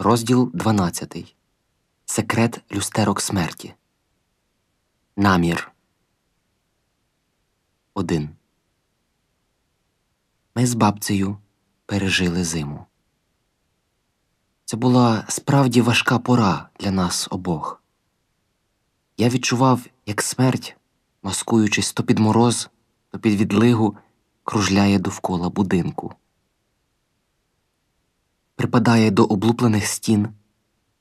Розділ 12. Секрет люстерок смерті. Намір. 1. Ми з бабцею пережили зиму. Це була справді важка пора для нас обох. Я відчував, як смерть, маскуючись то під мороз, то під відлигу, кружляє довкола будинку припадає до облуплених стін,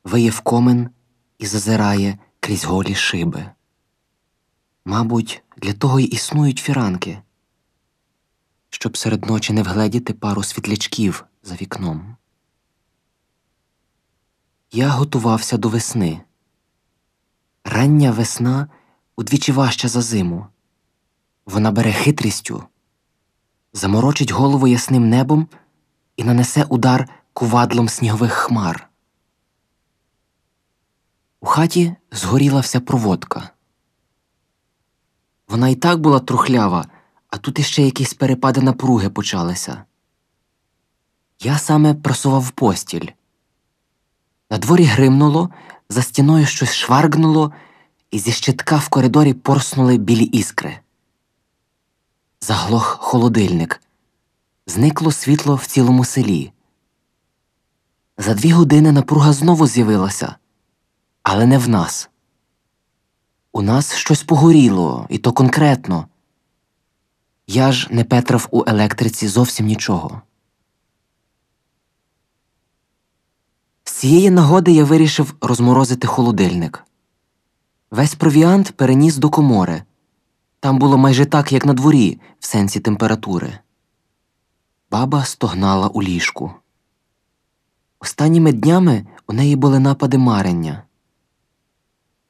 виє в комен і зазирає крізь голі шиби. Мабуть, для того й існують фіранки, щоб серед ночі не вгледіти пару світлячків за вікном. Я готувався до весни. Рання весна удвічі важча за зиму. Вона бере хитрістю, заморочить голову ясним небом і нанесе удар кувадлом снігових хмар. У хаті згоріла вся проводка. Вона і так була трухлява, а тут іще якісь перепади напруги почалися. Я саме просував постіль. На дворі гримнуло, за стіною щось шваргнуло, і зі щитка в коридорі порснули білі іскри. Заглох холодильник. Зникло світло в цілому селі. За дві години напруга знову з'явилася, але не в нас. У нас щось погоріло, і то конкретно. Я ж не петрав у електриці зовсім нічого. З цієї нагоди я вирішив розморозити холодильник. Весь провіант переніс до комори. Там було майже так, як на дворі, в сенсі температури. Баба стогнала у ліжку. Останніми днями у неї були напади марення.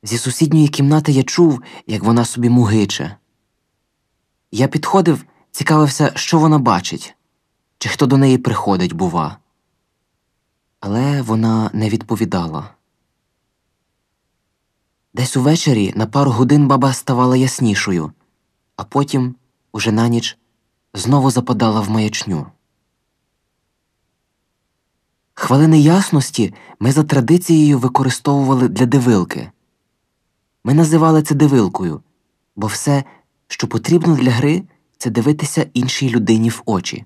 Зі сусідньої кімнати я чув, як вона собі мугиче. Я підходив, цікавився, що вона бачить, чи хто до неї приходить, бува. Але вона не відповідала. Десь увечері на пару годин баба ставала яснішою, а потім, уже на ніч, знову западала в маячню. Хвилини ясності ми за традицією використовували для дивилки. Ми називали це дивилкою, бо все, що потрібно для гри, це дивитися іншій людині в очі.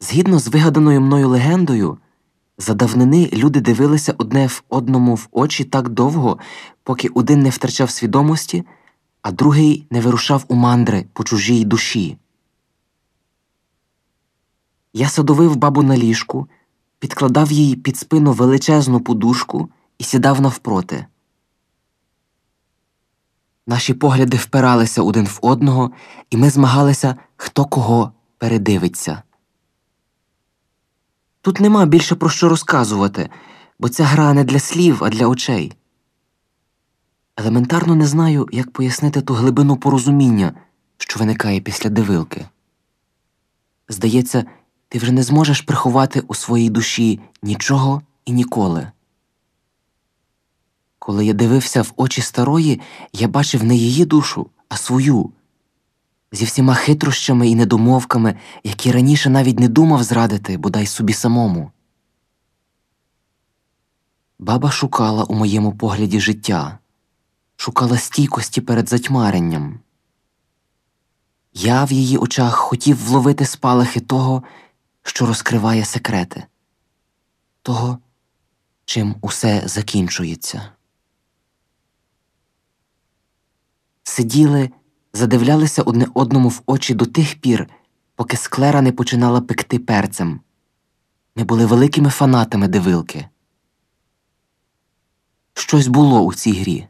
Згідно з вигаданою мною легендою, за давнини люди дивилися одне в одному в очі так довго, поки один не втрачав свідомості, а другий не вирушав у мандри по чужій душі. Я садовив бабу на ліжку, підкладав їй під спину величезну подушку і сідав навпроти. Наші погляди впиралися один в одного, і ми змагалися, хто кого передивиться. Тут нема більше про що розказувати, бо ця гра не для слів, а для очей. Елементарно не знаю, як пояснити ту глибину порозуміння, що виникає після дивилки. Здається, ти вже не зможеш приховати у своїй душі нічого і ніколи. Коли я дивився в очі старої, я бачив не її душу, а свою, зі всіма хитрощами і недомовками, які раніше навіть не думав зрадити, бодай собі самому. Баба шукала у моєму погляді життя, шукала стійкості перед затьмаренням. Я в її очах хотів вловити спалахи того, що розкриває секрети того, чим усе закінчується. Сиділи, задивлялися одне одному в очі до тих пір, поки склера не починала пекти перцем. Ми були великими фанатами дивилки. Щось було у цій грі.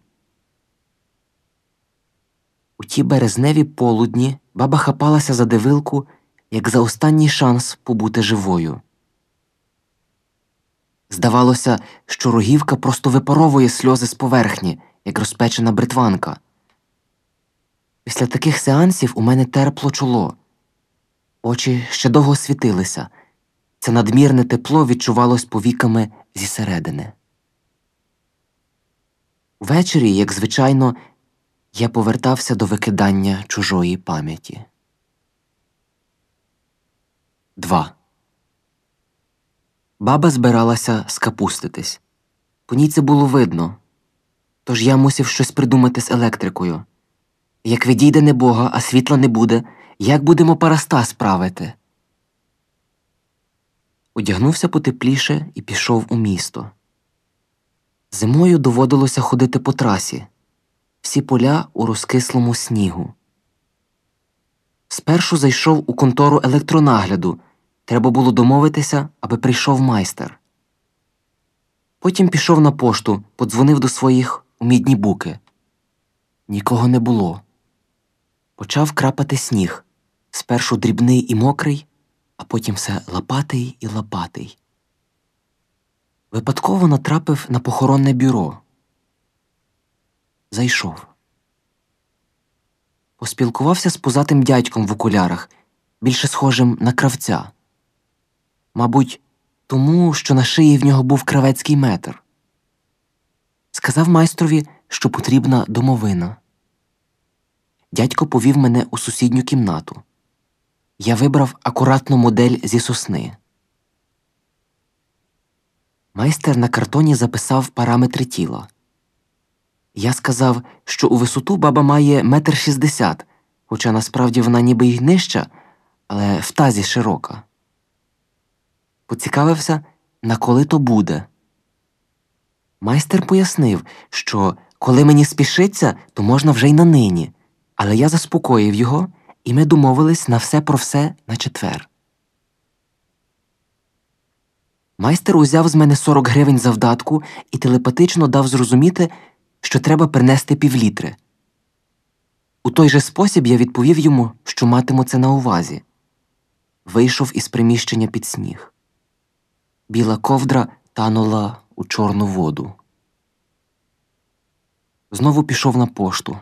У ті березневі полудні баба хапалася за дивилку як за останній шанс побути живою. Здавалося, що рогівка просто випаровує сльози з поверхні, як розпечена бритванка. Після таких сеансів у мене терпло чоло, очі ще довго світилися, це надмірне тепло відчувалось повіками зі середини. Ввечері, як звичайно, я повертався до викидання чужої пам'яті. 2. Баба збиралася скапуститись. По ній це було видно. Тож я мусив щось придумати з електрикою. Як відійде небога, а світла не буде, як будемо параста справити? Одягнувся потепліше і пішов у місто. Зимою доводилося ходити по трасі, всі поля у розкислому снігу. Спершу зайшов у контору електронагляду. Треба було домовитися, аби прийшов майстер. Потім пішов на пошту, подзвонив до своїх у мідні буки. Нікого не було. Почав крапати сніг, спершу дрібний і мокрий, а потім все лапатий і лапатий. Випадково натрапив на похоронне бюро. Зайшов. Поспілкувався з позатим дядьком в окулярах, більше схожим на кравця. Мабуть, тому, що на шиї в нього був кравецький метр. Сказав майстрові, що потрібна домовина. Дядько повів мене у сусідню кімнату. Я вибрав акуратну модель зі сосни. Майстер на картоні записав параметри тіла. Я сказав, що у висоту баба має метр шістдесят, хоча насправді вона ніби й нижча, але в тазі широка. Поцікавився, на коли то буде. Майстер пояснив, що коли мені спішиться, то можна вже й на нині, але я заспокоїв його, і ми домовились на все про все на четвер. Майстер узяв з мене 40 гривень завдатку і телепатично дав зрозуміти, що треба принести півлітри. У той же спосіб я відповів йому, що матиму це на увазі. Вийшов із приміщення під сніг. Біла ковдра танула у чорну воду. Знову пішов на пошту.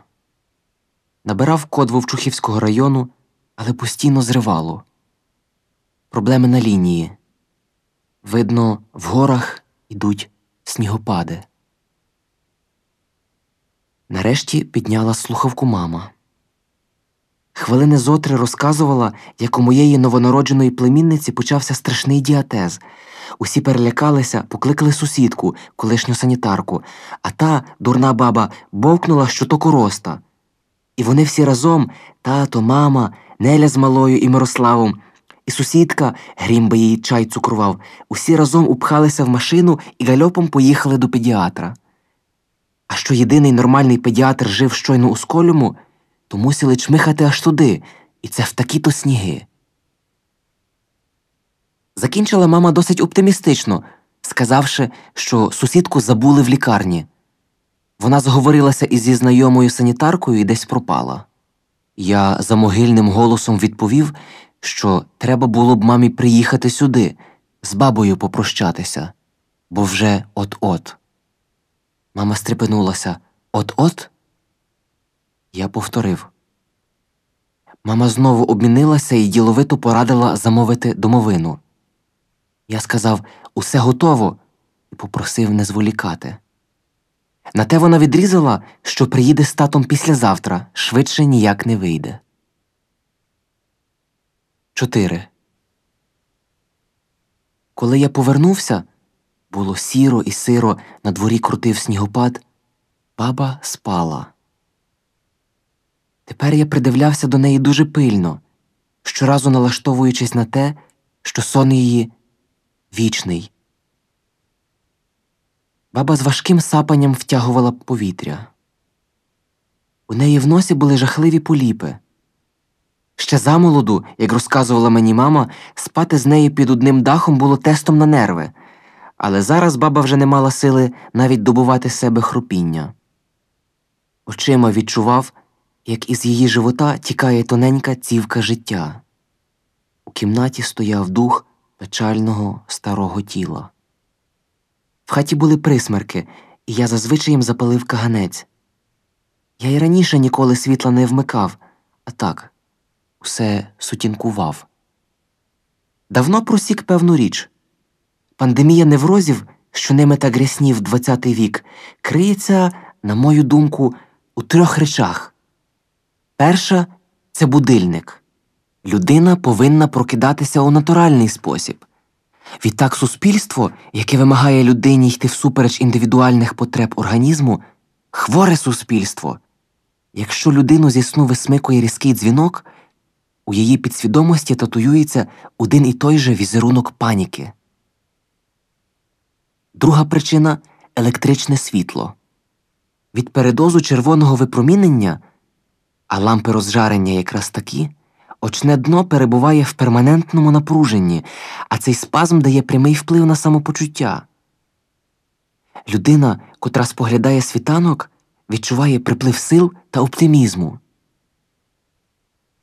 Набирав код Вовчухівського району, але постійно зривало. Проблеми на лінії. Видно, в горах ідуть снігопади. Нарешті підняла слухавку мама. Хвилини зотри розказувала, як у моєї новонародженої племінниці почався страшний діатез. Усі перелякалися, покликали сусідку, колишню санітарку, а та, дурна баба, бовкнула, що то короста. І вони всі разом тато, мама, Неля з малою і Мирославом, і сусідка, грім би її чай цукрував, усі разом упхалися в машину і гальопом поїхали до педіатра. А що єдиний нормальний педіатр жив щойно у сколюму, то мусили чмихати аж туди, і це в такі то сніги. Закінчила мама досить оптимістично, сказавши, що сусідку забули в лікарні. Вона зговорилася із зі знайомою санітаркою і десь пропала. Я за могильним голосом відповів, що треба було б мамі приїхати сюди, з бабою попрощатися, бо вже от-от. Мама стрепенулася от-от? Я повторив. Мама знову обмінилася і діловито порадила замовити домовину. Я сказав усе готово і попросив не зволікати. На те вона відрізала, що приїде з татом післязавтра, швидше ніяк не вийде. 4. Коли я повернувся, було сіро і сиро, на дворі крутив снігопад, баба спала. Тепер я придивлявся до неї дуже пильно, щоразу налаштовуючись на те, що сон її вічний. Баба з важким сапанням втягувала повітря. У неї в носі були жахливі поліпи. Ще замолоду, як розказувала мені мама, спати з нею під одним дахом було тестом на нерви, але зараз баба вже не мала сили навіть добувати себе хрупіння. Очима відчував, як із її живота тікає тоненька цівка життя. У кімнаті стояв дух печального старого тіла. В хаті були присмерки, і я зазвичай їм запалив каганець. Я й раніше ніколи світла не вмикав, а так, усе сутінкував. Давно просік певну річ пандемія неврозів, що ними так гряснів ХХ вік, криється, на мою думку, у трьох речах. Перша це будильник. Людина повинна прокидатися у натуральний спосіб. Відтак, суспільство, яке вимагає людині йти всупереч індивідуальних потреб організму, хворе суспільство. Якщо людину зі сну висмикує різкий дзвінок, у її підсвідомості татуюється один і той же візерунок паніки. Друга причина електричне світло. Від передозу червоного випромінення, а лампи розжарення якраз такі, очне дно перебуває в перманентному напруженні, а цей спазм дає прямий вплив на самопочуття. Людина, котра споглядає світанок, відчуває приплив сил та оптимізму.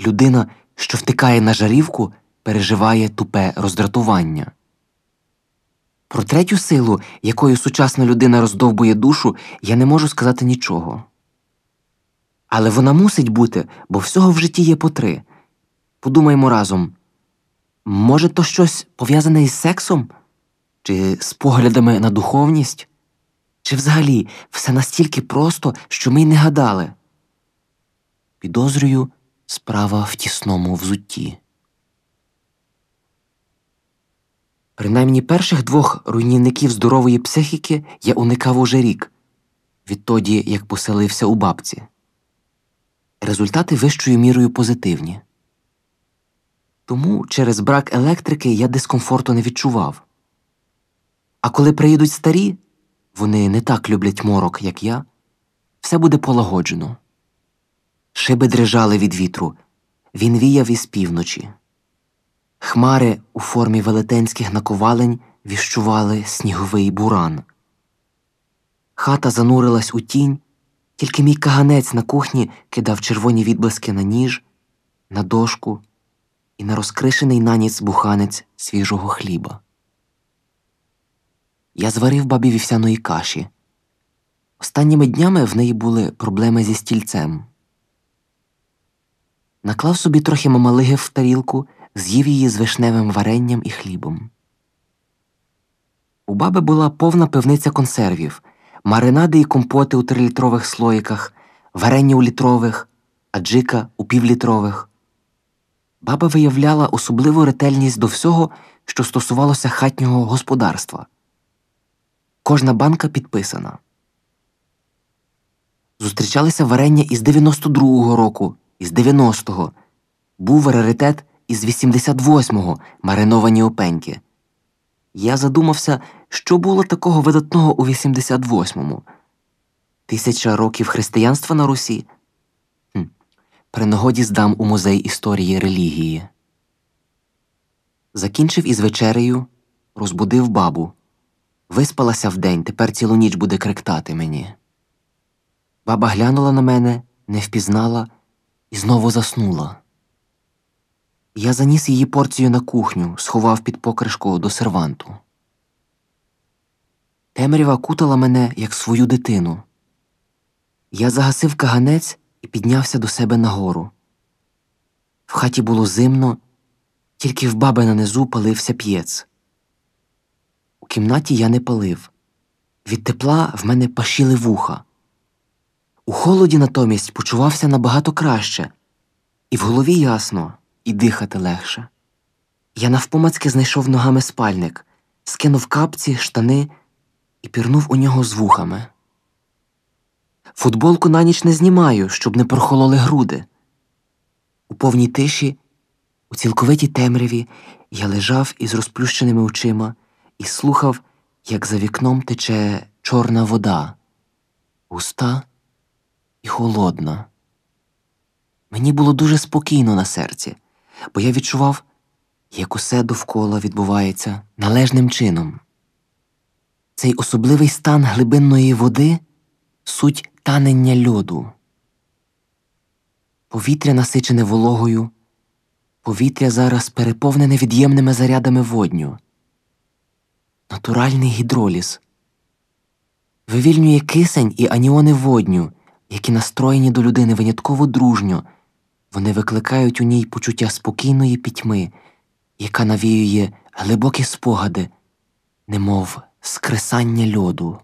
Людина, що втикає на жарівку, переживає тупе роздратування. Про третю силу, якою сучасна людина роздовбує душу, я не можу сказати нічого. Але вона мусить бути, бо всього в житті є по три. Подумаймо разом може, то щось пов'язане із сексом, чи з поглядами на духовність, чи взагалі все настільки просто, що ми й не гадали. Підозрюю, справа в тісному взутті. Принаймні перших двох руйнівників здорової психіки я уникав уже рік, відтоді як поселився у бабці. Результати вищою мірою позитивні. Тому через брак електрики я дискомфорту не відчував. А коли приїдуть старі, вони не так люблять морок, як я, все буде полагоджено. Шиби дрижали від вітру, він віяв із півночі. Хмари у формі велетенських наковалень віщували сніговий буран. Хата занурилась у тінь, тільки мій каганець на кухні кидав червоні відблиски на ніж, на дошку і на розкришений наніць буханець свіжого хліба. Я зварив бабі вівсяної каші. Останніми днями в неї були проблеми зі стільцем. Наклав собі трохи мамалиги в тарілку з'їв її з вишневим варенням і хлібом. У баби була повна пивниця консервів, маринади і компоти у трилітрових слоїках, варення у літрових, аджика у півлітрових. Баба виявляла особливу ретельність до всього, що стосувалося хатнього господарства. Кожна банка підписана. Зустрічалися варення із 92-го року, із 90-го. Був раритет із 88-го мариновані опеньки. Я задумався, що було такого видатного у 88-му. Тисяча років християнства на Русі. Хм. При нагоді здам у музей історії релігії. Закінчив із вечерею, розбудив бабу. Виспалася вдень, тепер цілу ніч буде кректати мені. Баба глянула на мене, не впізнала і знову заснула. Я заніс її порцію на кухню, сховав під покришку до серванту. Темрява кутала мене, як свою дитину. Я загасив каганець і піднявся до себе нагору. В хаті було зимно, тільки в баби на низу палився п'єц. У кімнаті я не палив. Від тепла в мене пашіли вуха. У холоді натомість почувався набагато краще, і в голові ясно і дихати легше. Я навпомацьки знайшов ногами спальник, скинув капці, штани і пірнув у нього з вухами. Футболку на ніч не знімаю, щоб не прохололи груди. У повній тиші, у цілковитій темряві, я лежав із розплющеними очима і слухав, як за вікном тече чорна вода, густа і холодна. Мені було дуже спокійно на серці бо я відчував, як усе довкола відбувається належним чином. Цей особливий стан глибинної води суть танення льоду. Повітря насичене вологою, повітря зараз переповнене від'ємними зарядами водню, натуральний гідроліз, вивільнює кисень і аніони водню, які настроєні до людини винятково дружньо. Вони викликають у ній почуття спокійної пітьми, яка навіює глибокі спогади, немов скресання льоду.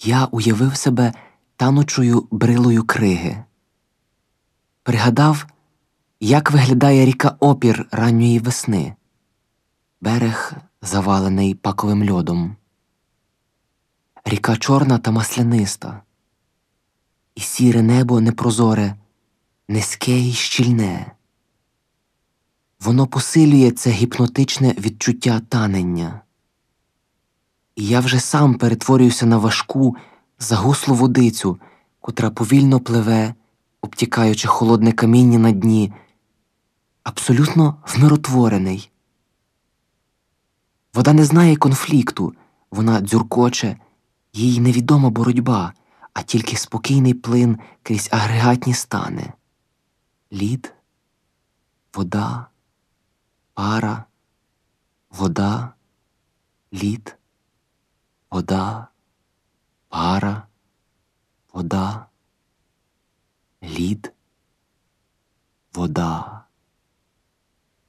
Я уявив себе танучою брилою криги, пригадав, як виглядає ріка опір ранньої весни. берег завалений паковим льодом. Ріка чорна та масляниста, і сіре небо непрозоре, низьке і щільне. Воно посилює це гіпнотичне відчуття танення. І я вже сам перетворююся на важку, загуслу водицю, котра повільно пливе, обтікаючи холодне каміння на дні, абсолютно вмиротворений. Вода не знає конфлікту, вона дзюркоче, їй невідома боротьба, а тільки спокійний плин крізь агрегатні стани. Лід, вода, пара, вода, лід, вода, пара, вода, лід, вода.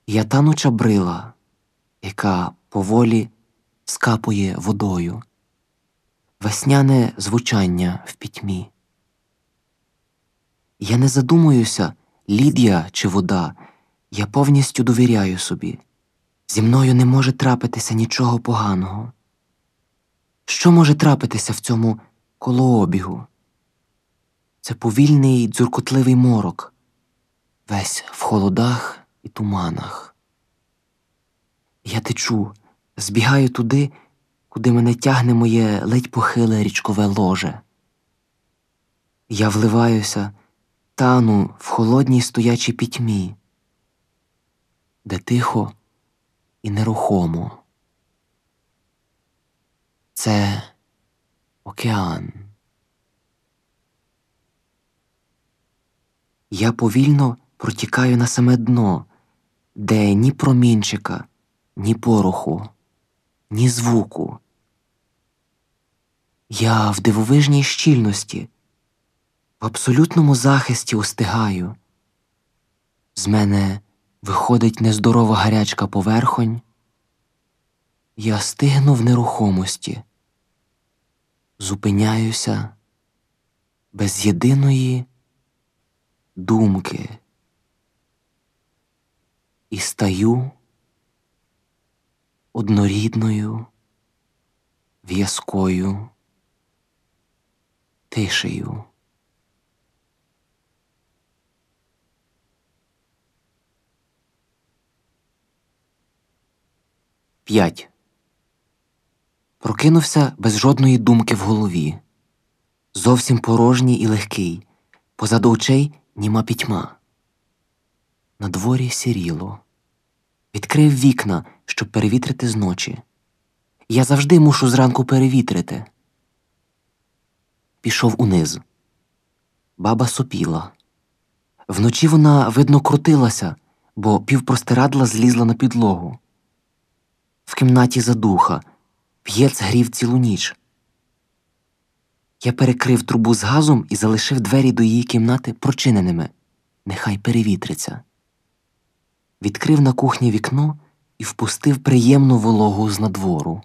Я тануча брила, яка поволі скапує водою, весняне звучання в пітьмі. Я не задумуюся, лідія чи вода, я повністю довіряю собі. Зі мною не може трапитися нічого поганого. Що може трапитися в цьому колообігу? Це повільний дзюркотливий морок, весь в холодах і туманах. Я течу, збігаю туди, куди мене тягне моє ледь похиле річкове ложе. Я вливаюся, тану в холодній стоячій пітьмі, де тихо і нерухомо. Це океан. Я повільно протікаю на саме дно, де ні промінчика, ні пороху, ні звуку. Я в дивовижній щільності, в абсолютному захисті устигаю. З мене виходить нездорова гарячка поверхонь. Я стигну в нерухомості, зупиняюся без єдиної думки і стаю однорідною в'язкою тишею. П'ять. Прокинувся без жодної думки в голові. Зовсім порожній і легкий. Позаду очей німа пітьма. На дворі сіріло. Відкрив вікна, щоб перевітрити з ночі. Я завжди мушу зранку перевітрити. Пішов униз. Баба сопіла. Вночі вона, видно, крутилася, бо півпростирадла злізла на підлогу. В кімнаті задуха, п'єц грів цілу ніч. Я перекрив трубу з газом і залишив двері до її кімнати прочиненими. Нехай перевітриться. Відкрив на кухні вікно і впустив приємну вологу з надвору.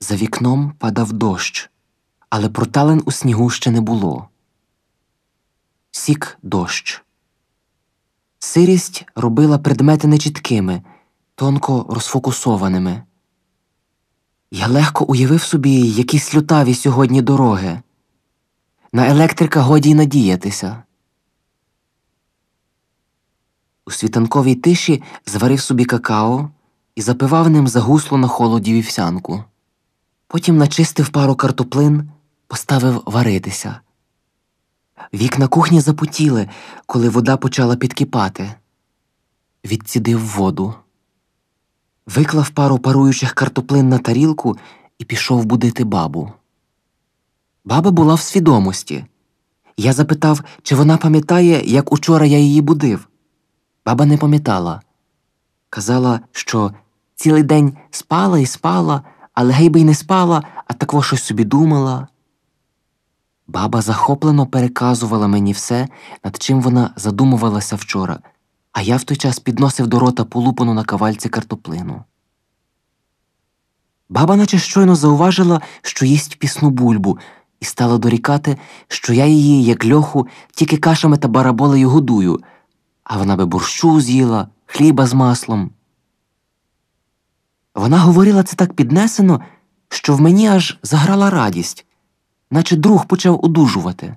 За вікном падав дощ, але проталин у снігу ще не було. Сік дощ. Сирість робила предмети нечіткими, тонко розфокусованими. Я легко уявив собі якісь лютаві сьогодні дороги. На електрика годі й надіятися. У світанковій тиші зварив собі какао і запивав ним загуслу на холоді вівсянку. Потім начистив пару картоплин, поставив варитися. Вікна кухні запутіли, коли вода почала підкипати. Відцідив воду виклав пару паруючих картоплин на тарілку і пішов будити бабу. Баба була в свідомості. Я запитав, чи вона пам'ятає, як учора я її будив. Баба не пам'ятала. Казала, що цілий день спала і спала, але гей би й не спала, а такво щось собі думала. Баба захоплено переказувала мені все, над чим вона задумувалася вчора а я в той час підносив до рота полупану на кавальці картоплину. Баба наче щойно зауважила, що їсть пісну бульбу, і стала дорікати, що я її, як льоху, тільки кашами та бараболею годую, а вона би борщу з'їла, хліба з маслом. Вона говорила це так піднесено, що в мені аж заграла радість, наче друг почав одужувати.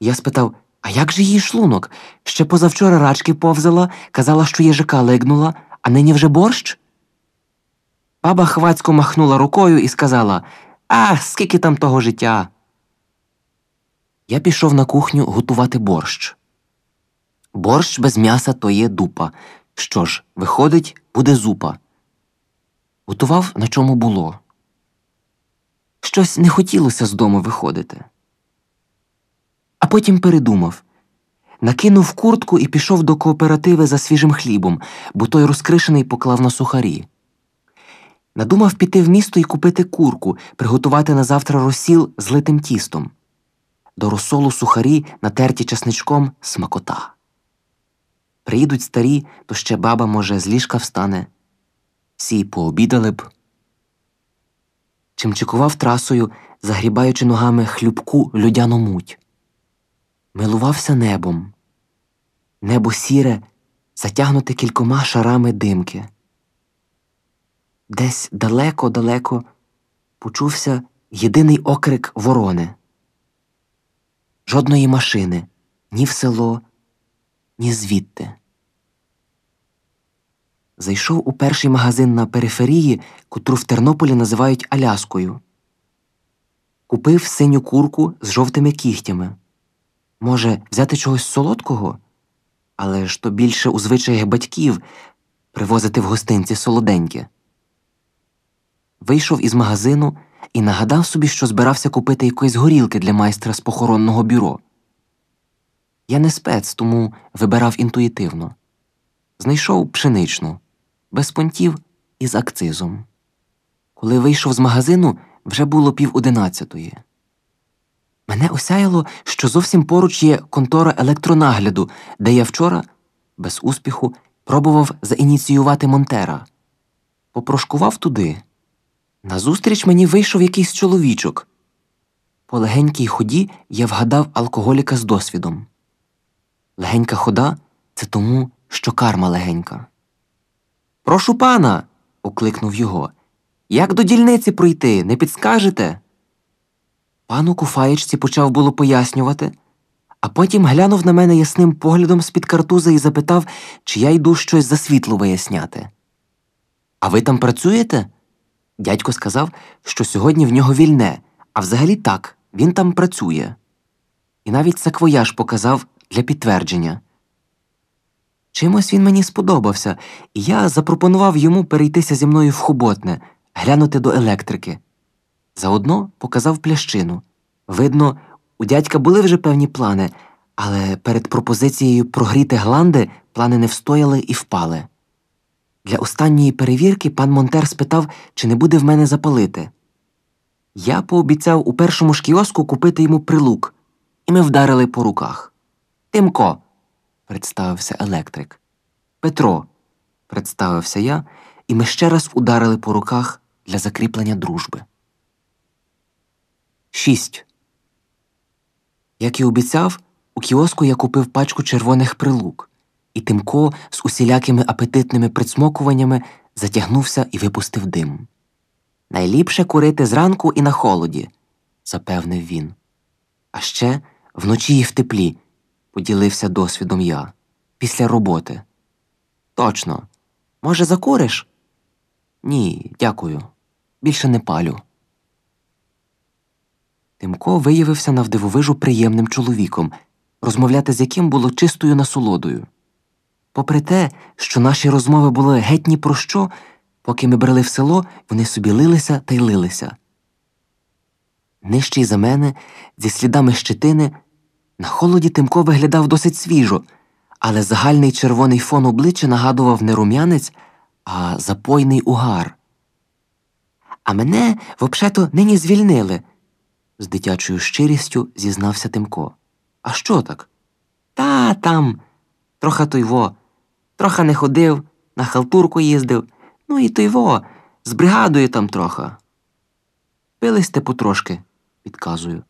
Я спитав, а як же її шлунок? Ще позавчора рачки повзала, казала, що їжака лигнула, а нині вже борщ? Баба хвацько махнула рукою і сказала А, скільки там того життя. Я пішов на кухню готувати борщ. Борщ без м'яса то є дупа. Що ж, виходить, буде зупа. Готував, на чому було. Щось не хотілося з дому виходити. А потім передумав. Накинув куртку і пішов до кооперативи за свіжим хлібом, бо той розкришений поклав на сухарі. Надумав піти в місто і купити курку, приготувати на завтра розсіл з литим тістом. До розсолу сухарі, натерті часничком, смакота. Приїдуть старі, то ще баба, може, з ліжка встане. Всі пообідали б. Чимчикував трасою, загрібаючи ногами хлюбку людяну муть. Милувався небом. Небо сіре, затягнуте кількома шарами димки. Десь далеко-далеко почувся єдиний окрик ворони. Жодної машини ні в село, ні звідти. Зайшов у перший магазин на периферії, котру в Тернополі називають Аляскою. Купив синю курку з жовтими кігтями. Може, взяти чогось солодкого? Але ж то більше у звичаях батьків привозити в гостинці солоденьке. Вийшов із магазину і нагадав собі, що збирався купити якоїсь горілки для майстра з похоронного бюро. Я не спец, тому вибирав інтуїтивно. Знайшов пшеничну, без понтів і з акцизом. Коли вийшов з магазину, вже було пів одинадцятої. Мене осяяло, що зовсім поруч є контора електронагляду, де я вчора, без успіху, пробував заініціювати Монтера. Попрошкував туди. Назустріч мені вийшов якийсь чоловічок. По легенькій ході я вгадав алкоголіка з досвідом. Легенька хода це тому, що карма легенька. Прошу пана. окликнув його. Як до дільниці пройти, не підскажете? Пан у куфаєчці почав було пояснювати, а потім глянув на мене ясним поглядом з-під картуза і запитав, чи я йду щось за світло виясняти. А ви там працюєте? Дядько сказав, що сьогодні в нього вільне, а взагалі так, він там працює. І навіть саквояж показав для підтвердження. Чимось він мені сподобався, і я запропонував йому перейтися зі мною в хату ботне, глянути до електрики. Заодно показав плящину. Видно, у дядька були вже певні плани, але перед пропозицією прогріти гланди плани не встояли і впали. Для останньої перевірки пан Монтер спитав, чи не буде в мене запалити. Я пообіцяв у першому ж кіоску купити йому прилук, і ми вдарили по руках. Тимко, представився електрик. Петро, представився я, і ми ще раз ударили по руках для закріплення дружби. Шість. Як і обіцяв, у кіоску я купив пачку червоних прилук, і Тимко з усілякими апетитними присмокуваннями затягнувся і випустив дим. Найліпше курити зранку і на холоді, запевнив він. А ще вночі і в теплі, поділився досвідом я, після роботи. Точно. Може, закуриш? Ні, дякую. Більше не палю. Тимко виявився навдивовижу приємним чоловіком, розмовляти з яким було чистою насолодою. Попри те, що наші розмови були геть ні про що, поки ми брели в село, вони собі лилися та й лилися. Нижчий за мене, зі слідами щетини, на холоді Тимко виглядав досить свіжо, але загальний червоний фон обличчя нагадував не рум'янець, а запойний угар. А мене, взагалі, нині звільнили з дитячою щирістю зізнався Тимко. А що так? Та там. Троха тойво, троха не ходив, на халтурку їздив, ну і тойво, з бригадою там троха. Пили сте потрошки, підказую.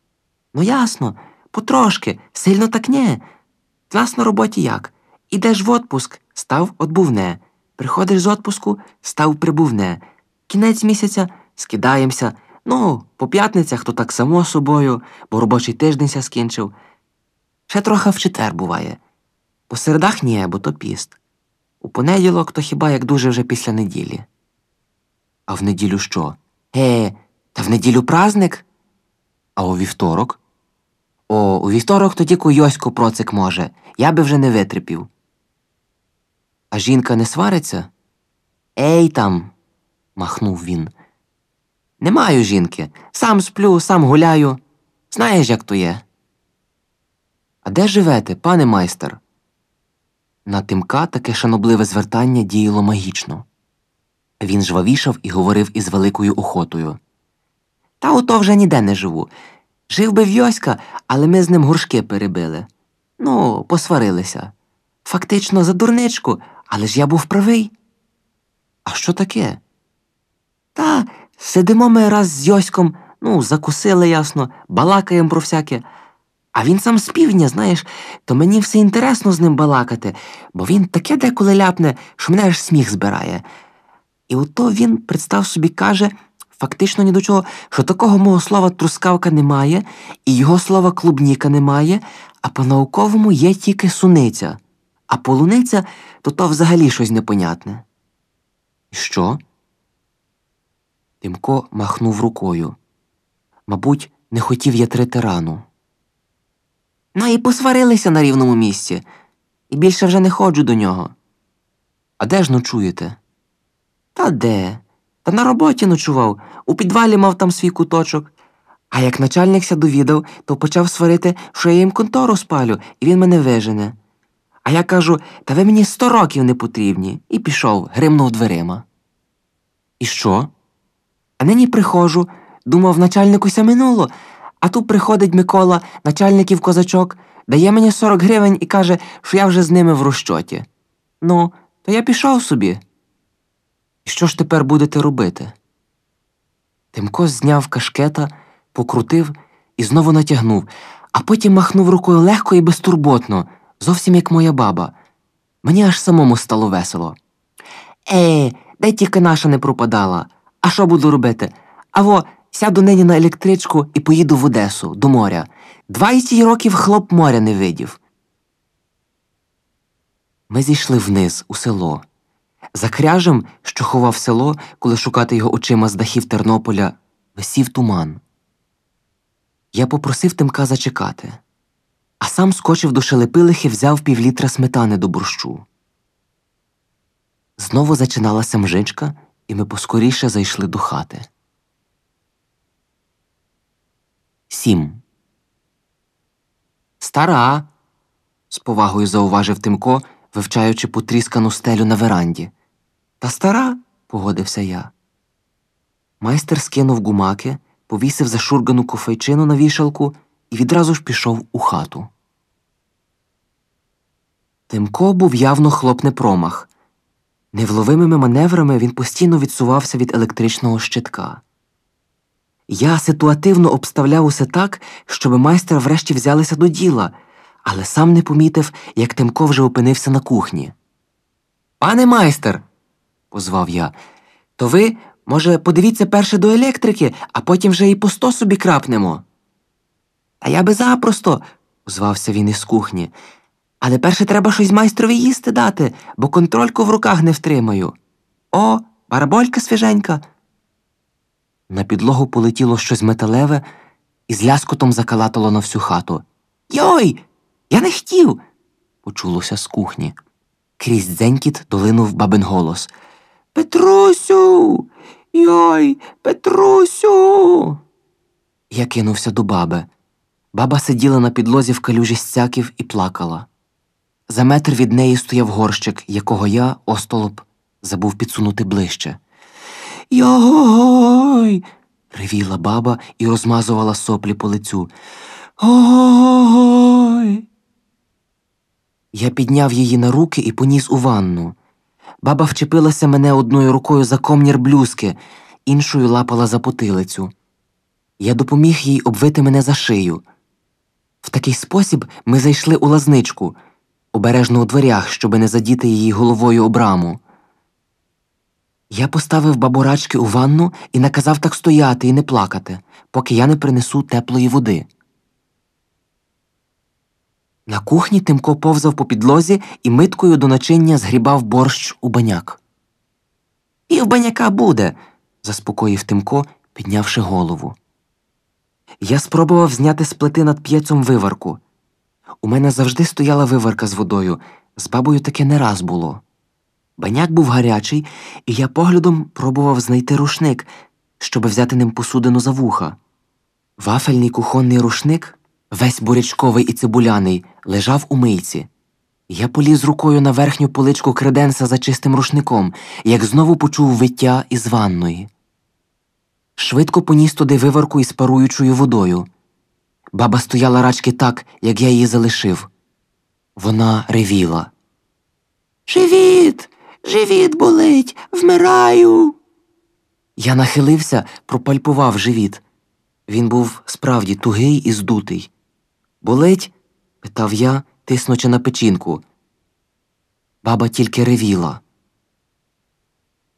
Ну, ясно, потрошки, сильно так не. Нас на роботі як? Ідеш в отпуск, став отбувне. Приходиш з отпуску, став прибувне. кінець місяця скидаємося. Ну, по п'ятницях то так само собою, бо робочий тиждень ся скінчив. Ще трохи в четвер буває. По середах ні, бо то піст. У понеділок то хіба як дуже вже після неділі. А в неділю що? Е, та в неділю праздник? А у вівторок? О, у вівторок то тільки Йосько процик може. Я би вже не витерпів. А жінка не свариться? Ей там, махнув він. Не маю жінки. Сам сплю, сам гуляю. Знаєш, як то є. А де живете, пане майстер? На тимка таке шанобливе звертання діяло магічно. Він жвавішав і говорив із великою охотою. Та ото вже ніде не живу. Жив би в Йоська, але ми з ним горшки перебили. Ну, посварилися. Фактично за дурничку, але ж я був правий. А що таке? Та сидимо ми раз з Йоськом, ну, закусили ясно, балакаємо про всяке. А він сам з півдня, знаєш, то мені все інтересно з ним балакати, бо він таке деколи ляпне, що мене аж сміх збирає. І ото він, представ собі, каже, фактично ні до чого, що такого мого слова трускавка немає, і його слова клубніка немає, а по-науковому є тільки суниця, а полуниця то то взагалі щось непонятне. І що? Тимко махнув рукою. Мабуть, не хотів ятрити рану. Ну і посварилися на рівному місці, і більше вже не ходжу до нього. А де ж ночуєте? Та де? Та на роботі ночував, у підвалі мав там свій куточок. А як начальникся довідав, то почав сварити, що я їм контору спалю, і він мене вижене. А я кажу, та ви мені сто років не потрібні, і пішов, гримнув дверима. І що? А нині приходжу, думав, начальникуся минуло, а тут приходить Микола, начальників козачок, дає мені 40 гривень і каже, що я вже з ними в розчоті. Ну, то я пішов собі. Що ж тепер будете робити? Тимко зняв кашкета, покрутив і знову натягнув, а потім махнув рукою легко і безтурботно, зовсім як моя баба. Мені аж самому стало весело. Е, дай тільки наша не пропадала. А що буду робити? Аво, сяду нині на електричку і поїду в Одесу, до моря. Двадцять років хлоп моря не видів. Ми зійшли вниз у село. За кряжем, що ховав село, коли шукати його очима з дахів Тернополя, висів туман. Я попросив Тимка зачекати, а сам скочив до шелепилихи, взяв півлітра сметани до борщу. Знову зачиналася мжичка, і ми поскоріше зайшли до хати. Сім. Стара. з повагою зауважив Тимко, вивчаючи потріскану стелю на веранді. Та стара, погодився я. Майстер скинув гумаки, повісив зашургану кофейчину на вішалку і відразу ж пішов у хату. Тимко був явно хлоп не промах. Невловимими маневрами він постійно відсувався від електричного щитка. Я ситуативно обставляв усе так, щоб майстер врешті взялися до діла, але сам не помітив, як Тимко вже опинився на кухні. Пане майстер, позвав я, то ви, може, подивіться перше до електрики, а потім вже і по сто собі крапнемо. Та я би запросто, озвався він із кухні. Але перше треба щось майстрові їсти дати, бо контрольку в руках не втримаю. О, бараболька свіженька. На підлогу полетіло щось металеве і з ляскотом закалатало на всю хату. Йой! Я не хотів. почулося з кухні. Крізь дзенькіт долинув бабин голос. Петрусю. Йой, Петрусю. Я кинувся до баби. Баба сиділа на підлозі в калюжі стяків і плакала. За метр від неї стояв горщик, якого я, остолоп, забув підсунути ближче. Йой. ревіла баба і розмазувала соплі по лицю. Ой. Я підняв її на руки і поніс у ванну. Баба вчепилася мене одною рукою за комнір блюзки, іншою лапала за потилицю. Я допоміг їй обвити мене за шию. В такий спосіб ми зайшли у лазничку, обережно у дверях, щоби не задіти її головою об раму. Я поставив бабурачки у ванну і наказав так стояти і не плакати, поки я не принесу теплої води. На кухні Тимко повзав по підлозі і миткою до начиння згрібав борщ у баняк. І в баняка буде, заспокоїв Тимко, піднявши голову. Я спробував зняти з плити над п'єцом виварку. У мене завжди стояла виварка з водою, з бабою таке не раз було. Баняк був гарячий, і я поглядом пробував знайти рушник, щоб взяти ним посудину за вуха. Вафельний кухонний рушник, весь бурячковий і цибуляний, лежав у мийці. Я поліз рукою на верхню поличку креденса за чистим рушником, як знову почув виття із ванної. Швидко поніс туди виварку із паруючою водою. Баба стояла рачки так, як я її залишив. Вона ревіла. Живіт, живіт болить, вмираю. Я нахилився, пропальпував живіт. Він був справді тугий і здутий. Болить? питав я, тиснучи на печінку. Баба тільки ревіла.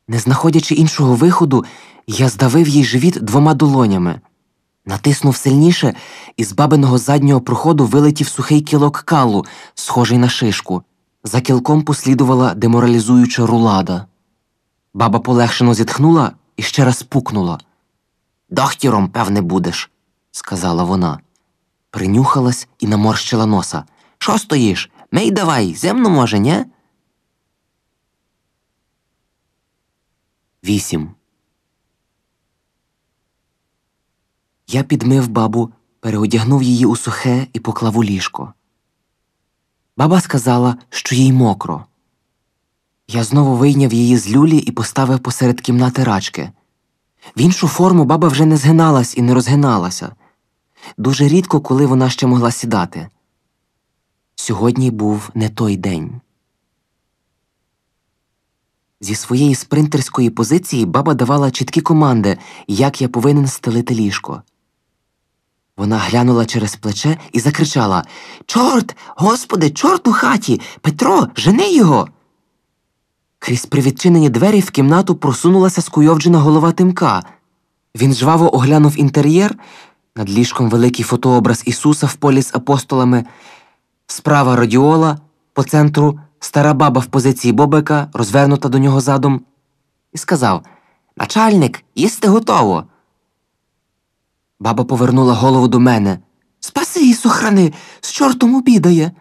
Не знаходячи іншого виходу, я здавив їй живіт двома долонями. Натиснув сильніше, і з бабиного заднього проходу вилетів сухий кілок калу, схожий на шишку. За кілком послідувала деморалізуюча рулада. Баба полегшено зітхнула і ще раз пукнула. Дохтіром, певне, будеш, сказала вона. Принюхалась і наморщила носа. Що стоїш? Мей давай, земно може, нє? Вісім. Я підмив бабу, переодягнув її у сухе і поклав у ліжко. Баба сказала, що їй мокро. Я знову вийняв її з люлі і поставив посеред кімнати рачки. В іншу форму баба вже не згиналась і не розгиналася. Дуже рідко, коли вона ще могла сідати. Сьогодні був не той день. Зі своєї спринтерської позиції баба давала чіткі команди, як я повинен стелити ліжко. Вона глянула через плече і закричала Чорт, господи, чорт у хаті! Петро, жени його. Крізь привідчинені двері в кімнату просунулася скуйовджена голова Тимка. Він жваво оглянув інтер'єр, над ліжком великий фотообраз Ісуса в полі з апостолами, справа радіола, по центру стара баба в позиції Бобика, розвернута до нього задом, і сказав Начальник, їсти готово. Баба повернула голову до мене. Спаси і сохрани, з чортом обідає.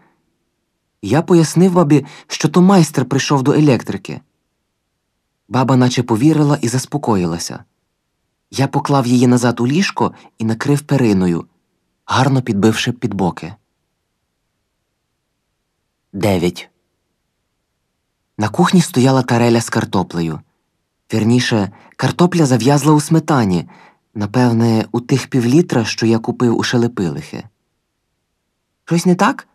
Я пояснив бабі, що то майстер прийшов до електрики. Баба наче повірила і заспокоїлася. Я поклав її назад у ліжко і накрив периною, гарно підбивши під боки. Дев'ять. На кухні стояла тареля з картоплею. Вірніше, картопля зав'язла у сметані, напевне, у тих півлітра, що я купив у шелепилихи. Щось не так?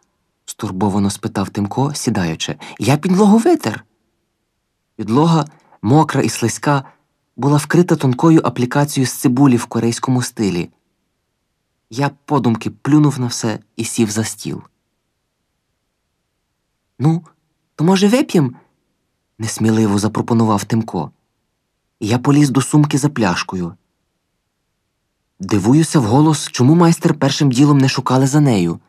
стурбовано спитав Тимко, сідаючи. Я підлогу витер. Підлога, мокра і слизька, була вкрита тонкою аплікацією з цибулі в корейському стилі. Я подумки плюнув на все і сів за стіл. Ну, то, може, вип'єм? несміливо запропонував Тимко. Я поліз до сумки за пляшкою. Дивуюся вголос, чому майстер першим ділом не шукали за нею.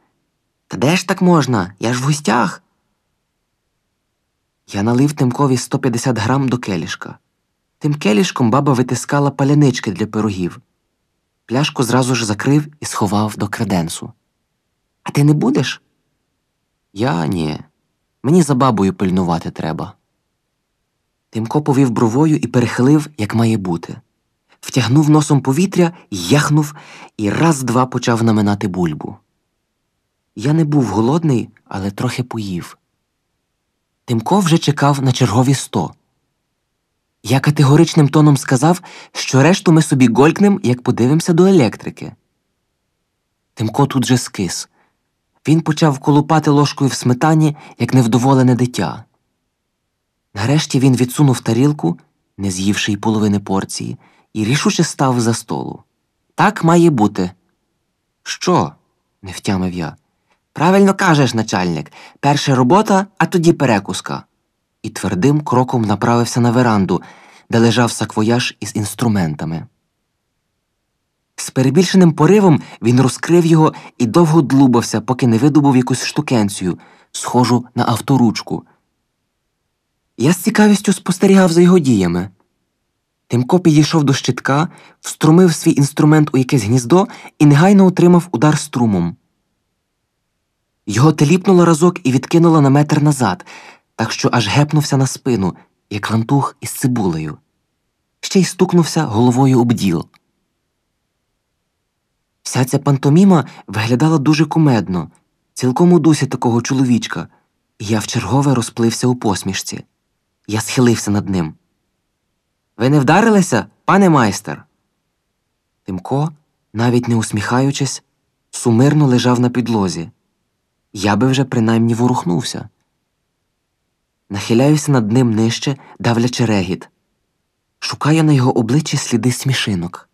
Та де ж так можна? Я ж в гостях. Я налив Тимкові 150 грам до келішка. Тим келішком баба витискала палянички для пирогів. Пляшку зразу ж закрив і сховав до креденсу. А ти не будеш? Я ні. Мені за бабою пильнувати треба. Тимко повів бровою і перехилив, як має бути. Втягнув носом повітря, яхнув і раз два почав наминати бульбу. Я не був голодний, але трохи поїв. Тимко вже чекав на чергові сто. Я категоричним тоном сказав, що решту ми собі голькнем, як подивимося до електрики. Тимко тут же скис. Він почав колупати ложкою в сметані, як невдоволене дитя. Нарешті він відсунув тарілку, не з'ївши й половини порції, і рішуче встав з-за столу. Так має бути. Що? не втямив я. Правильно кажеш, начальник. Перша робота, а тоді перекуска. І твердим кроком направився на веранду, де лежав саквояж із інструментами. З перебільшеним поривом він розкрив його і довго длубався, поки не видобув якусь штукенцію, схожу на авторучку. Я з цікавістю спостерігав за його діями. Тимко підійшов до щитка, вструмив свій інструмент у якесь гніздо і негайно отримав удар струмом. Його теліпнуло разок і відкинуло на метр назад, так що аж гепнувся на спину, як лантух із цибулею. Ще й стукнувся головою об діл. Вся ця пантоміма виглядала дуже кумедно, цілком у дусі такого чоловічка, і я вчергове розплився у посмішці. Я схилився над ним. Ви не вдарилися, пане майстер? Тимко, навіть не усміхаючись, сумирно лежав на підлозі. Я би вже принаймні ворухнувся. Нахиляюся над ним нижче, давлячи регіт. Шукаю на його обличчі сліди смішинок.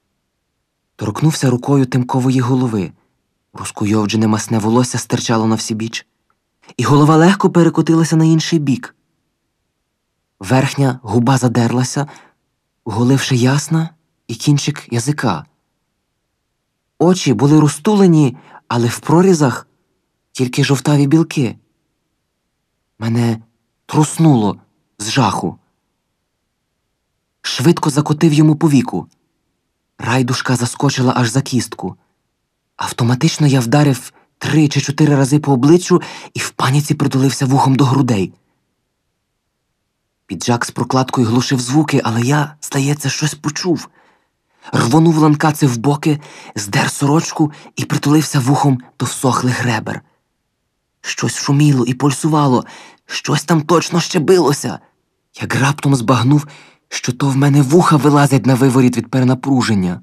Торкнувся рукою тимкової голови. Розкуйовджене масне волосся стирчало на всібіч, і голова легко перекотилася на інший бік. Верхня губа задерлася, голивши ясна і кінчик язика. Очі були розтулені, але в прорізах тільки жовтаві білки. Мене труснуло з жаху. Швидко закотив йому повіку. Райдушка заскочила аж за кістку. Автоматично я вдарив три чи чотири рази по обличчю і в паніці притулився вухом до грудей. Піджак з прокладкою глушив звуки, але я, здається, щось почув. Рвонув ланкаци в боки, здер сорочку і притулився вухом до всохлих ребер. Щось шуміло і пульсувало, щось там точно ще билося. Як раптом збагнув, що то в мене вуха вилазять на виворіт від перенапруження.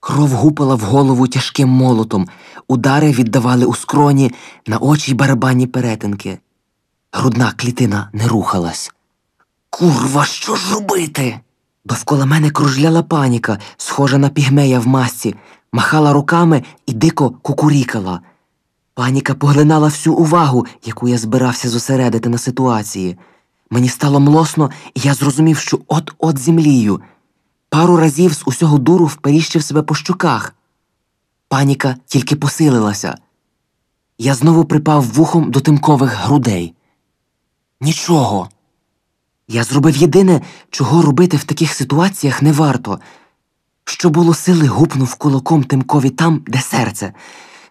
Кров гупала в голову тяжким молотом, удари віддавали у скроні на очі й барабанні перетинки. Грудна клітина не рухалась. Курва, що ж робити? Довкола мене кружляла паніка, схожа на пігмея в масці, махала руками і дико кукурікала. Паніка поглинала всю увагу, яку я збирався зосередити на ситуації. Мені стало млосно, і я зрозумів, що от-от землію. Пару разів з усього дуру вперіщив себе по щуках. Паніка тільки посилилася. Я знову припав вухом до тимкових грудей. Нічого. Я зробив єдине, чого робити в таких ситуаціях не варто. Що було сили, гупнув кулаком тимкові там, де серце,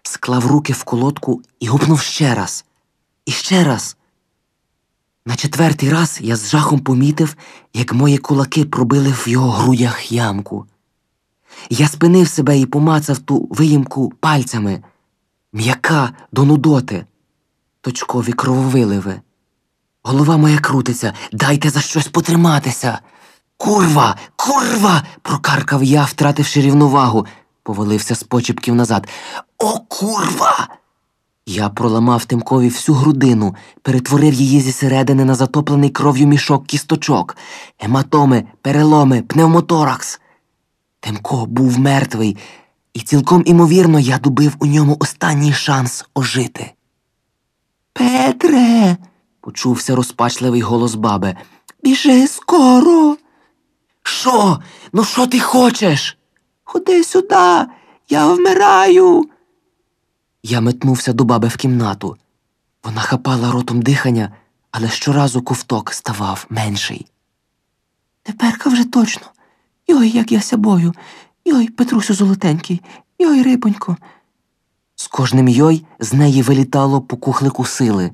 склав руки в колодку і гупнув ще раз. І ще раз. На четвертий раз я з жахом помітив, як мої кулаки пробили в його грудях ямку. Я спинив себе і помацав ту виїмку пальцями, м'яка до нудоти, точкові крововиливи. Голова моя крутиться, дайте за щось потриматися. Курва, курва. прокаркав я, втративши рівновагу, повалився з почепків назад. О, курва! Я проламав тимкові всю грудину, перетворив її зі середини на затоплений кров'ю мішок кісточок, гематоми, переломи, пневмоторакс. Тимко був мертвий, і цілком імовірно я добив у ньому останній шанс ожити. Петре, почувся розпачливий голос баби. Біжи скоро. Що? Ну, що ти хочеш? Ходи сюди, я вмираю. Я метнувся до баби в кімнату. Вона хапала ротом дихання, але щоразу ковток ставав менший. Теперка вже точно. Йой, як я бою. Йой, Петрусю золотенький, йой, рибонько. З кожним йой з неї вилітало по кухлику сили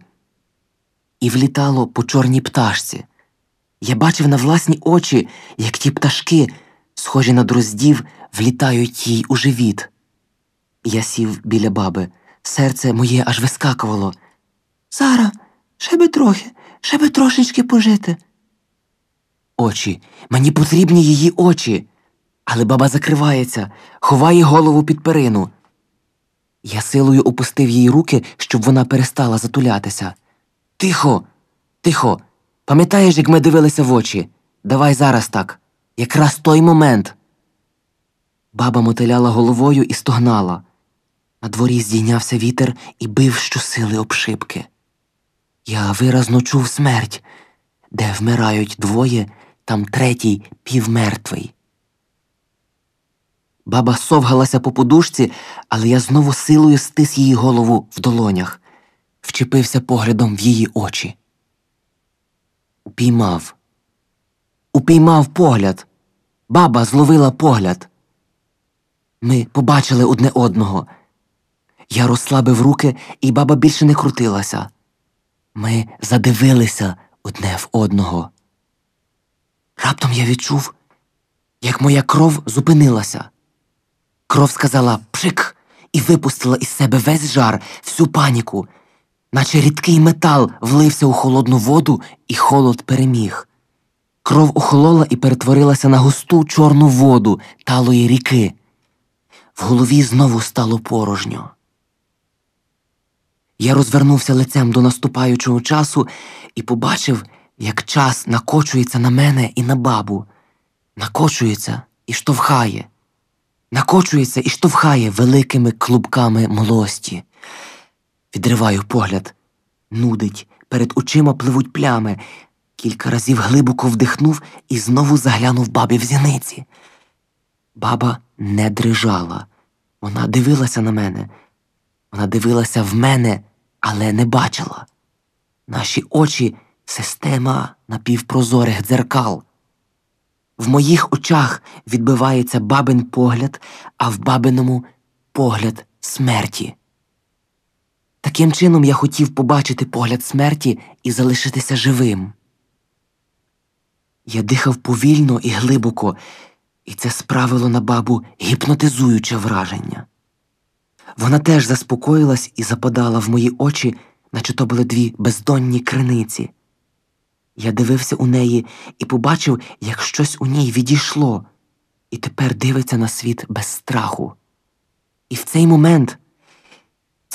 і влітало по чорній пташці. Я бачив на власні очі, як ті пташки, схожі на дроздів, влітають їй у живіт. Я сів біля баби, серце моє аж вискакувало. Сара, ще би трохи, ще би трошечки пожити. Очі, мені потрібні її очі. Але баба закривається, ховає голову під перину. Я силою опустив їй руки, щоб вона перестала затулятися. Тихо, тихо. Пам'ятаєш, як ми дивилися в очі? Давай зараз так. Якраз той момент. Баба мотиляла головою і стогнала. На дворі здійнявся вітер і бив щосили об шибки. Я виразно чув смерть, де вмирають двоє, там третій півмертвий. Баба совгалася по подушці, але я знову силою стис її голову в долонях, вчепився поглядом в її очі. Упіймав. Упіймав погляд. Баба зловила погляд. Ми побачили одне одного. Я розслабив руки, і баба більше не крутилася. Ми задивилися одне в одного. Раптом я відчув, як моя кров зупинилася. Кров сказала пшик і випустила із себе весь жар, всю паніку, наче рідкий метал влився у холодну воду, і холод переміг. Кров охолола і перетворилася на густу чорну воду талої ріки. В голові знову стало порожньо. Я розвернувся лицем до наступаючого часу і побачив, як час накочується на мене і на бабу, накочується і штовхає, накочується і штовхає великими клубками млості. Відриваю погляд, нудить, перед очима пливуть плями. Кілька разів глибоко вдихнув і знову заглянув бабі в зіниці. Баба не дрижала, вона дивилася на мене. Вона дивилася в мене, але не бачила. Наші очі система напівпрозорих дзеркал. В моїх очах відбивається бабин погляд, а в бабиному погляд смерті. Таким чином я хотів побачити погляд смерті і залишитися живим. Я дихав повільно і глибоко, і це справило на бабу гіпнотизуюче враження. Вона теж заспокоїлась і западала в мої очі, наче то були дві бездонні криниці. Я дивився у неї і побачив, як щось у ній відійшло, і тепер дивиться на світ без страху. І в цей момент,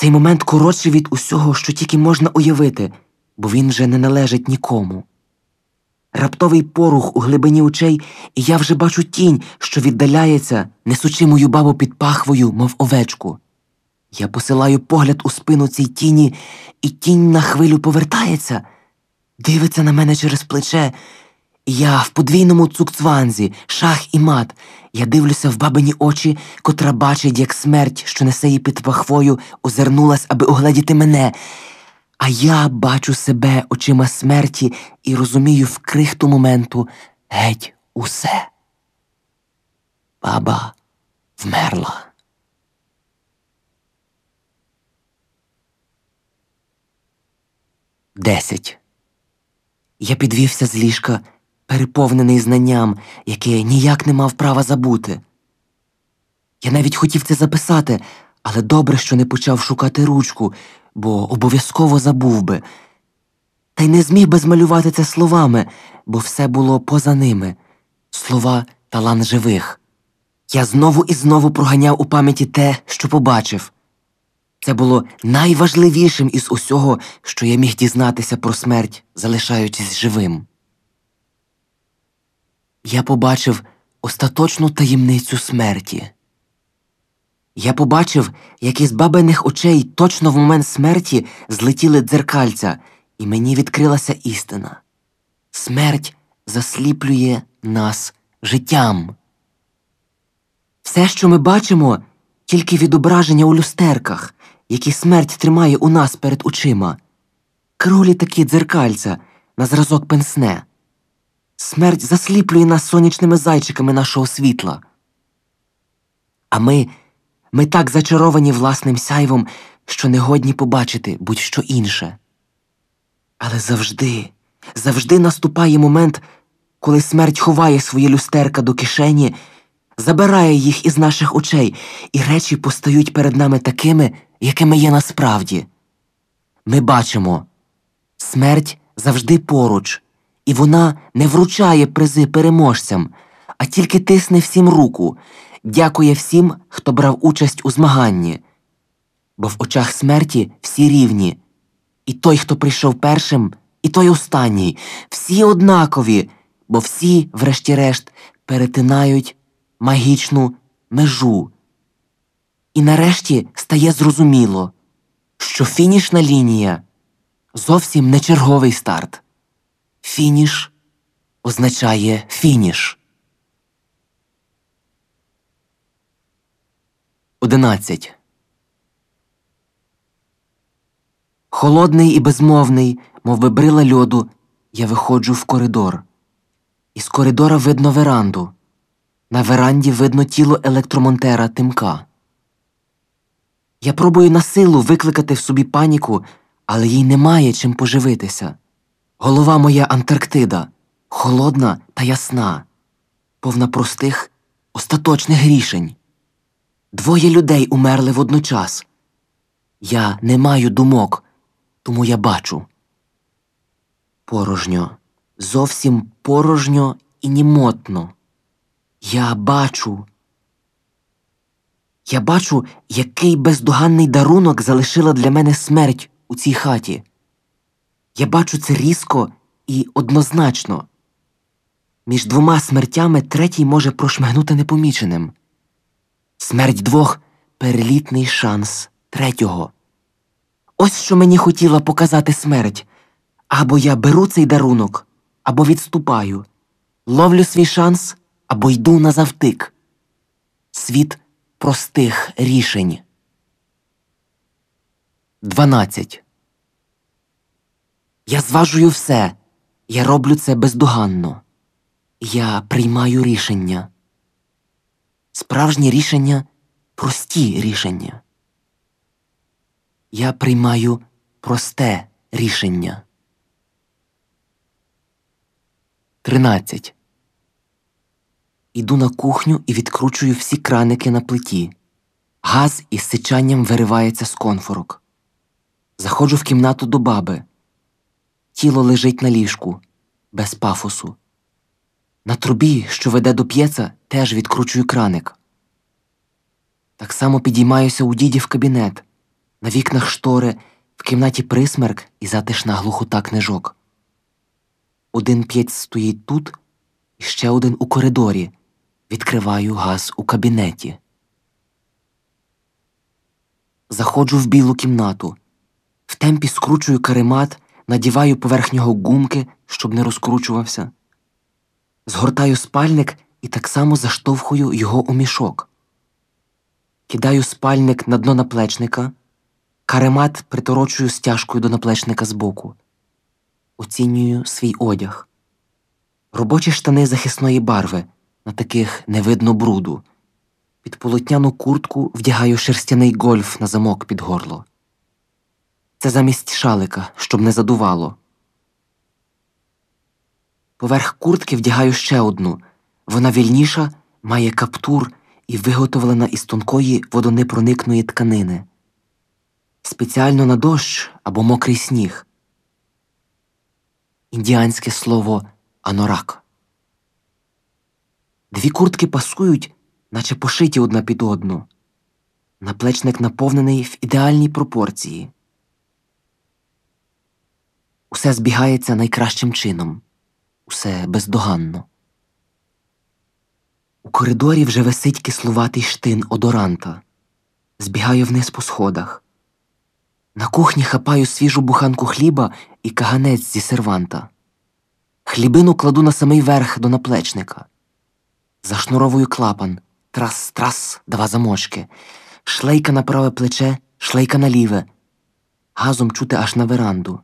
цей момент коротший від усього, що тільки можна уявити, бо він вже не належить нікому. Раптовий порух у глибині очей, і я вже бачу тінь, що віддаляється, несучи мою бабу під пахвою, мов овечку. Я посилаю погляд у спину цій тіні, і тінь на хвилю повертається, дивиться на мене через плече. Я в подвійному цукцванзі, шах і мат. Я дивлюся в бабині очі, котра бачить, як смерть, що несе її під пахвою, озирнулась, аби огледіти мене. А я бачу себе очима смерті і розумію в крихту моменту геть усе. Баба вмерла. Десять. Я підвівся з ліжка, переповнений знанням, яке ніяк не мав права забути. Я навіть хотів це записати, але добре, що не почав шукати ручку, бо обов'язково забув би. Та й не зміг би змалювати це словами, бо все було поза ними слова талант живих. Я знову і знову проганяв у пам'яті те, що побачив. Це було найважливішим із усього, що я міг дізнатися про смерть, залишаючись живим. Я побачив остаточну таємницю смерті. Я побачив, як із бабиних очей точно в момент смерті злетіли дзеркальця, і мені відкрилася істина. Смерть засліплює нас життям. Все, що ми бачимо, тільки відображення у люстерках, які смерть тримає у нас перед очима. Кролі такі дзеркальця на зразок пенсне. Смерть засліплює нас сонячними зайчиками нашого світла. А ми ми так зачаровані власним сяйвом, що не годні побачити будь-що інше. Але завжди, завжди наступає момент, коли смерть ховає своє люстерка до кишені, забирає їх із наших очей, і речі постають перед нами такими, якими є насправді. Ми бачимо смерть завжди поруч, і вона не вручає призи переможцям, а тільки тисне всім руку дякує всім, хто брав участь у змаганні, бо в очах смерті всі рівні, і той, хто прийшов першим, і той останній, всі однакові, бо всі, врешті-решт, перетинають магічну межу. І нарешті стає зрозуміло, що фінішна лінія зовсім не черговий старт. Фініш означає фініш. 11. Холодний і безмовний, мов би брила льоду, я виходжу в коридор. Із коридора видно веранду. На веранді видно тіло електромонтера Тимка. Я пробую на силу викликати в собі паніку, але їй немає чим поживитися. Голова моя Антарктида, холодна та ясна, повна простих, остаточних рішень. Двоє людей умерли водночас. Я не маю думок, тому я бачу. Порожньо, зовсім порожньо і німотно. Я бачу. Я бачу, який бездоганний дарунок залишила для мене смерть у цій хаті. Я бачу це різко і однозначно. Між двома смертями третій може прошмигнути непоміченим. Смерть двох перелітний шанс третього. Ось що мені хотіла показати смерть. Або я беру цей дарунок, або відступаю, ловлю свій шанс, або йду назавтик. Світ простих рішень. 12. Я зважую все. Я роблю це бездоганно. Я приймаю рішення. Справжні рішення прості рішення. Я приймаю просте рішення. 13. Іду на кухню і відкручую всі краники на плиті. Газ із сичанням виривається з конфорок. Заходжу в кімнату до баби. Тіло лежить на ліжку, без пафосу. На трубі, що веде до п'єца, теж відкручую краник. Так само підіймаюся у діді в кабінет. На вікнах штори, в кімнаті присмерк і затишна глухота книжок. Один п'єць стоїть тут, і ще один у коридорі. Відкриваю газ у кабінеті. Заходжу в білу кімнату. В темпі скручую каремат, надіваю поверх нього гумки, щоб не розкручувався. Згортаю спальник і так само заштовхую його у мішок. Кидаю спальник на дно наплечника, каремат приторочую стяжкою до наплечника збоку. Оцінюю свій одяг. Робочі штани захисної барви, на таких не видно бруду. Під полотняну куртку вдягаю шерстяний гольф на замок під горло. Це замість шалика, щоб не задувало. Поверх куртки вдягаю ще одну. Вона вільніша, має каптур і виготовлена із тонкої водонепроникної тканини. Спеціально на дощ або мокрий сніг. Індіанське слово анорак. Дві куртки пасують, наче пошиті одна під одну. Наплечник наповнений в ідеальній пропорції. Усе збігається найкращим чином, усе бездоганно. У коридорі вже висить кислуватий штин одоранта. Збігаю вниз по сходах. На кухні хапаю свіжу буханку хліба і каганець зі серванта. Хлібину кладу на самий верх до наплечника. Зашнуровую клапан, трас, трас, два замочки, шлейка на праве плече, шлейка на ліве. Газом чути аж на веранду.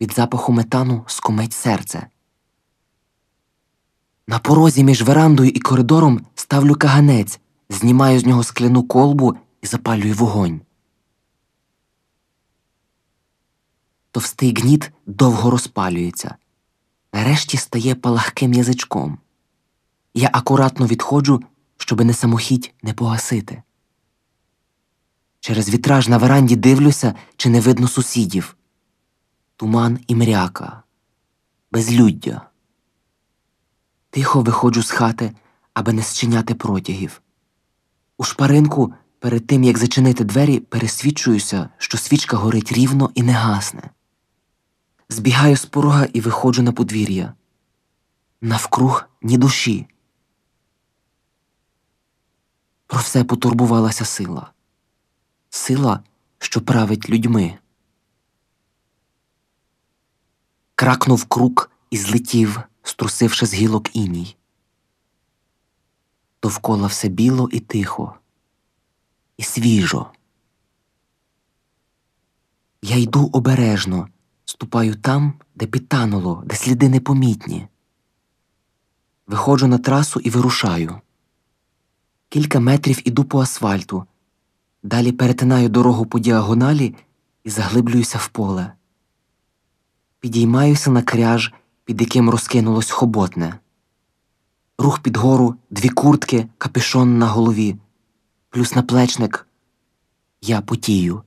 Від запаху метану скумить серце. На порозі між верандою і коридором ставлю каганець, знімаю з нього скляну колбу і запалюю вогонь. Товстий гніт довго розпалюється. Нарешті стає палахким язичком. Я акуратно відходжу, щоби не самохідь не погасити. Через вітраж на веранді дивлюся, чи не видно сусідів. Туман і мряка, безлюддя. Тихо виходжу з хати, аби не зчиняти протягів. У шпаринку, перед тим як зачинити двері, пересвідчуюся, що свічка горить рівно і не гасне. Збігаю з порога і виходжу на подвір'я. Навкруг ні душі. Про все потурбувалася сила. Сила, що править людьми. Кракнув крук і злетів струсивши з гілок іній. Довкола все біло і тихо, і свіжо. Я йду обережно, ступаю там, де підтануло, де сліди непомітні. Виходжу на трасу і вирушаю. Кілька метрів іду по асфальту, далі перетинаю дорогу по діагоналі і заглиблююся в поле. Підіймаюся на кряж, під яким розкинулось хоботне. Рух під гору, дві куртки, капюшон на голові, плюс наплечник. Я потію.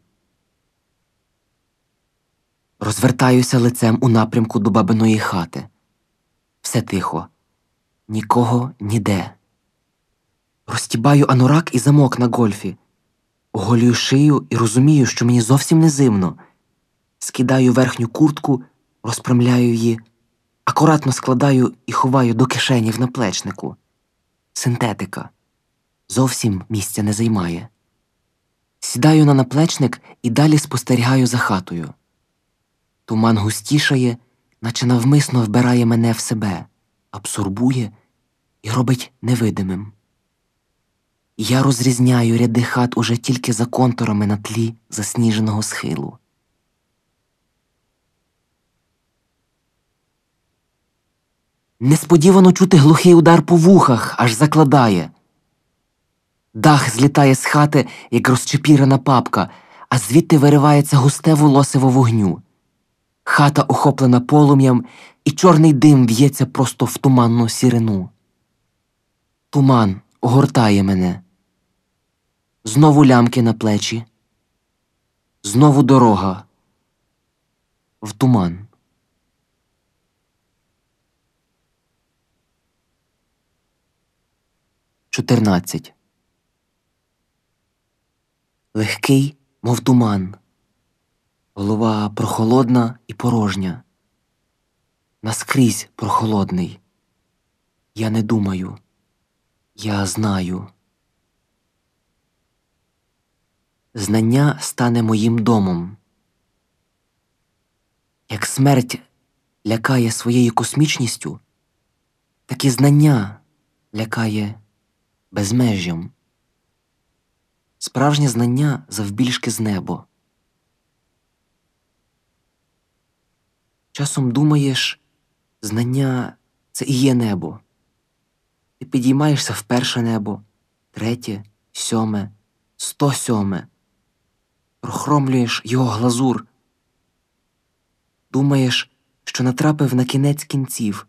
Розвертаюся лицем у напрямку до бабиної хати. Все тихо, нікого ніде. Розтібаю анурак і замок на гольфі, оголюю шию і розумію, що мені зовсім не зимно. Скидаю верхню куртку, розпрямляю її, акуратно складаю і ховаю до кишені в наплечнику. Синтетика зовсім місця не займає. Сідаю на наплечник і далі спостерігаю за хатою. Туман густішає, наче навмисно вбирає мене в себе, абсорбує і робить невидимим. Я розрізняю ряди хат уже тільки за контурами на тлі засніженого схилу. Несподівано чути глухий удар по вухах, аж закладає. Дах злітає з хати, як розчепірена папка, а звідти виривається густе волосиво вогню. Хата охоплена полум'ям, і чорний дим в'ється просто в туманну сірину. Туман огортає мене. Знову лямки на плечі. Знову дорога. В туман. Чотирнадцять. Легкий, мов туман. Голова прохолодна і порожня. Наскрізь прохолодний. Я не думаю. Я знаю. Знання стане моїм домом. Як смерть лякає своєю космічністю, так і знання лякає безмежжям. Справжнє знання завбільшки з небо. Часом думаєш, знання це і є небо. Ти підіймаєшся в перше небо, третє, сьоме, сто сьоме, прохромлюєш його глазур. Думаєш, що натрапив на кінець кінців,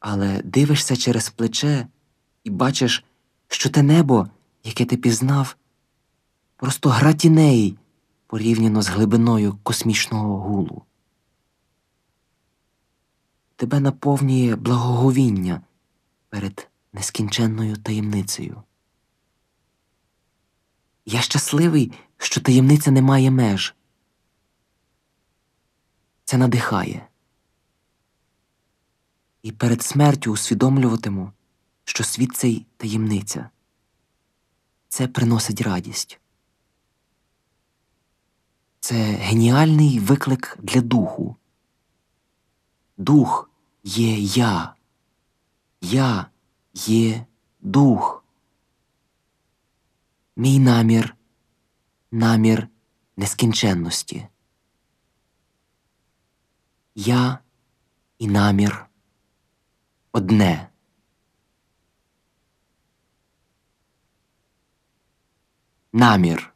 але дивишся через плече і бачиш, що те небо, яке ти пізнав, просто гра тіней порівняно з глибиною космічного гулу тебе наповнює благоговіння перед нескінченною таємницею. Я щасливий, що таємниця не має меж. Це надихає. І перед смертю усвідомлюватиму, що світ цей таємниця. Це приносить радість. Це геніальний виклик для духу. Дух є я, я є дух. Мій намір, намір нескінченності. Я і намір одне. Намір.